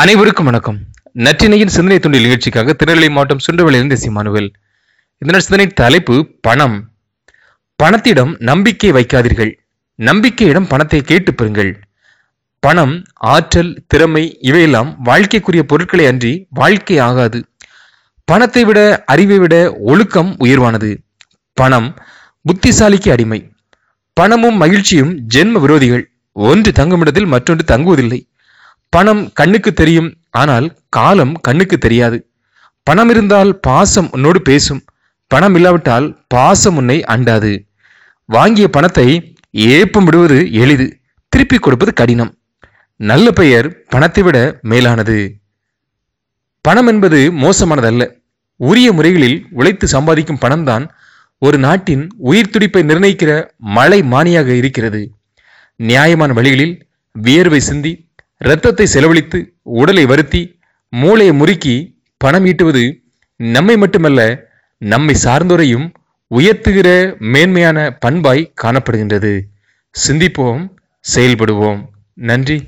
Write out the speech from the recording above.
அனைவருக்கும் வணக்கம். நற்றினையின் சிந்தனை துண்டில் நிகழ்ச்சிக்காக திருநெல்வேலி மாவட்டம் சுண்டவளியிலிருந்து சிமானுவேல் இதனால் சிந்தனை தலைப்பு பணம். பணத்திடம் நம்பிக்கை வைக்காதீர்கள். நம்பிக்கையிடம் பணத்தை கேட்டு பெறுங்கள். பணம் ஆற்றல் திறமை இவையெல்லாம் வாழ்க்கைக்குரிய பொருட்களை அன்றி வாழ்க்கை ஆகாது. பணத்தை விட அறிவை விட ஒழுக்கம் உயர்வானது. பணம் புத்திசாலிக்கு அடிமை. பணமும் மகிழ்ச்சியும் ஜென்ம விரோதிகள். ஒன்று தங்குமிடத்தில் மற்றொன்று தங்குவதில்லை. பணம் கண்ணுக்கு தெரியும் ஆனால் காலம் கண்ணுக்கு தெரியாது. பணம் இருந்தால் பாசம் உன்னோடு பேசும் பணம் இல்லாவிட்டால் பாசம் உன்னை அண்டாது. வாங்கிய பணத்தை ஏப்பம் விடுவது எளிது திருப்பி கொடுப்பது கடினம். நல்ல பெயர் பணத்தை விட மேலானது. பணம் என்பது மோசமானதல்ல. உரிய முறைகளில் உழைத்து சம்பாதிக்கும் பணம்தான் ஒரு நாட்டின் உயிர் துடிப்பை நிர்ணயிக்கிற மழை மானியாக இருக்கிறது. நியாயமான வழிகளில் வியர்வை சிந்தி இரத்தத்தை செலவழித்து உடலை வருத்தி மூளையை முறுக்கி பணம் ஈட்டுவது நம்மை மட்டுமல்ல நம்மை சார்ந்தோரையும் உயர்த்துகிற மேன்மையான பண்பாய் காணப்படுகின்றது. சிந்திப்போம் செயல்படுவோம். நன்றி.